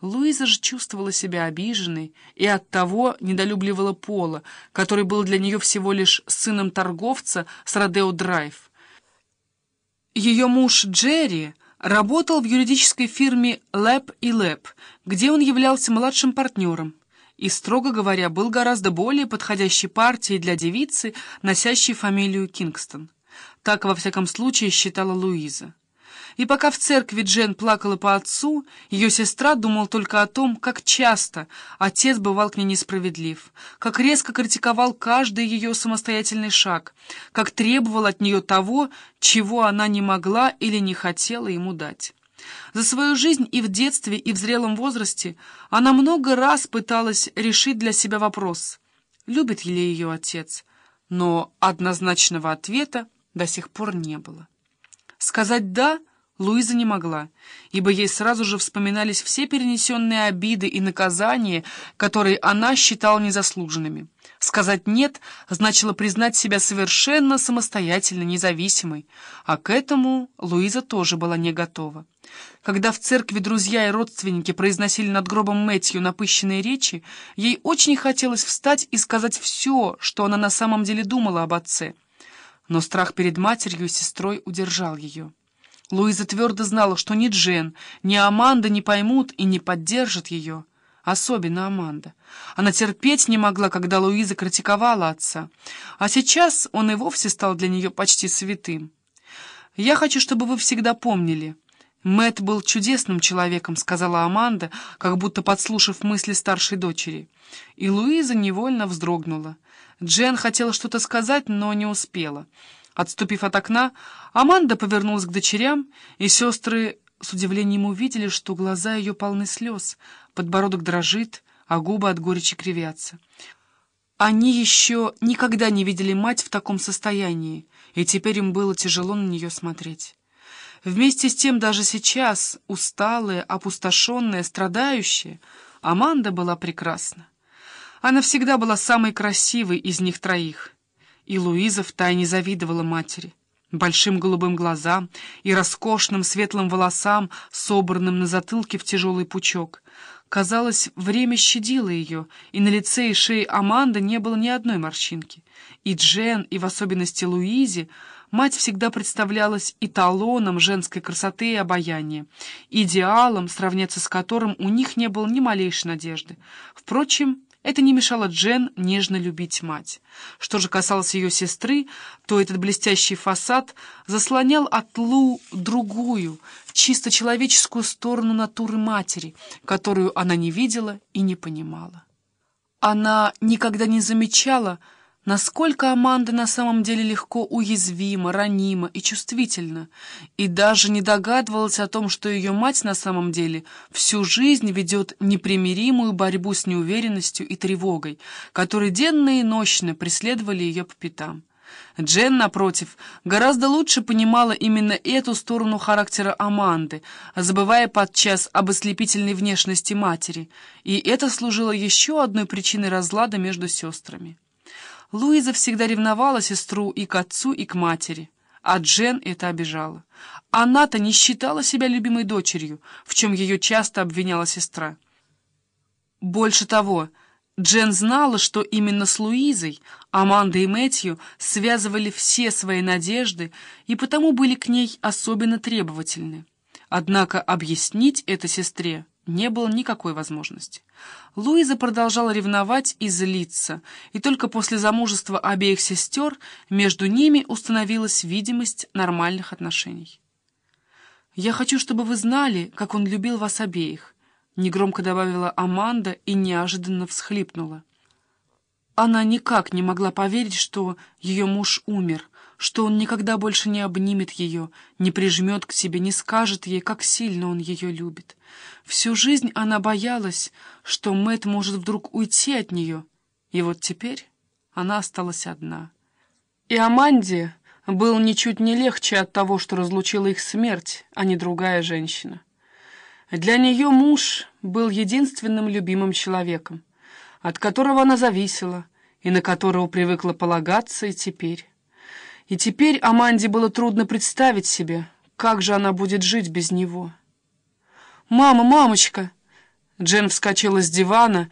Луиза же чувствовала себя обиженной и оттого недолюбливала Пола, который был для нее всего лишь сыном торговца с Родео-Драйв. Ее муж Джерри работал в юридической фирме Лэп и Лэп, где он являлся младшим партнером и, строго говоря, был гораздо более подходящей партией для девицы, носящей фамилию Кингстон. Так, во всяком случае, считала Луиза. И пока в церкви Джен плакала по отцу, ее сестра думала только о том, как часто отец бывал к ней несправедлив, как резко критиковал каждый ее самостоятельный шаг, как требовал от нее того, чего она не могла или не хотела ему дать. За свою жизнь и в детстве, и в зрелом возрасте она много раз пыталась решить для себя вопрос, любит ли ее отец, но однозначного ответа до сих пор не было. Сказать «да» Луиза не могла, ибо ей сразу же вспоминались все перенесенные обиды и наказания, которые она считала незаслуженными. Сказать «нет» значило признать себя совершенно самостоятельно, независимой, а к этому Луиза тоже была не готова. Когда в церкви друзья и родственники произносили над гробом Мэтью напыщенные речи, ей очень хотелось встать и сказать все, что она на самом деле думала об отце. Но страх перед матерью и сестрой удержал ее. Луиза твердо знала, что ни Джен, ни Аманда не поймут и не поддержат ее. Особенно Аманда. Она терпеть не могла, когда Луиза критиковала отца. А сейчас он и вовсе стал для нее почти святым. «Я хочу, чтобы вы всегда помнили». Мэт был чудесным человеком», — сказала Аманда, как будто подслушав мысли старшей дочери. И Луиза невольно вздрогнула. Джен хотела что-то сказать, но не успела. Отступив от окна, Аманда повернулась к дочерям, и сестры с удивлением увидели, что глаза ее полны слез, подбородок дрожит, а губы от горечи кривятся. Они еще никогда не видели мать в таком состоянии, и теперь им было тяжело на нее смотреть. Вместе с тем даже сейчас, усталая, опустошенная, страдающая, Аманда была прекрасна. Она всегда была самой красивой из них троих — и Луиза втайне завидовала матери, большим голубым глазам и роскошным светлым волосам, собранным на затылке в тяжелый пучок. Казалось, время щадило ее, и на лице и шее Аманды не было ни одной морщинки. И Джен, и в особенности Луизе, мать всегда представлялась эталоном женской красоты и обаяния, идеалом, сравняться с которым у них не было ни малейшей надежды. Впрочем, это не мешало Джен нежно любить мать. Что же касалось ее сестры, то этот блестящий фасад заслонял от Лу другую, чисто человеческую сторону натуры матери, которую она не видела и не понимала. Она никогда не замечала, насколько Аманда на самом деле легко уязвима, ранима и чувствительна, и даже не догадывалась о том, что ее мать на самом деле всю жизнь ведет непримиримую борьбу с неуверенностью и тревогой, которые денно и ночно преследовали ее по пятам. Джен, напротив, гораздо лучше понимала именно эту сторону характера Аманды, забывая подчас об ослепительной внешности матери, и это служило еще одной причиной разлада между сестрами. Луиза всегда ревновала сестру и к отцу, и к матери, а Джен это обижала. Она-то не считала себя любимой дочерью, в чем ее часто обвиняла сестра. Больше того, Джен знала, что именно с Луизой Аманда и Мэтью связывали все свои надежды и потому были к ней особенно требовательны. Однако объяснить это сестре не было никакой возможности. Луиза продолжала ревновать и злиться, и только после замужества обеих сестер между ними установилась видимость нормальных отношений. «Я хочу, чтобы вы знали, как он любил вас обеих», — негромко добавила Аманда и неожиданно всхлипнула. Она никак не могла поверить, что ее муж умер, что он никогда больше не обнимет ее, не прижмет к себе, не скажет ей, как сильно он ее любит. Всю жизнь она боялась, что Мэт может вдруг уйти от нее, и вот теперь она осталась одна. И Аманде был ничуть не легче от того, что разлучила их смерть, а не другая женщина. Для нее муж был единственным любимым человеком, от которого она зависела и на которого привыкла полагаться и теперь. И теперь Аманде было трудно представить себе, как же она будет жить без него. «Мама, мамочка!» Джен вскочила с дивана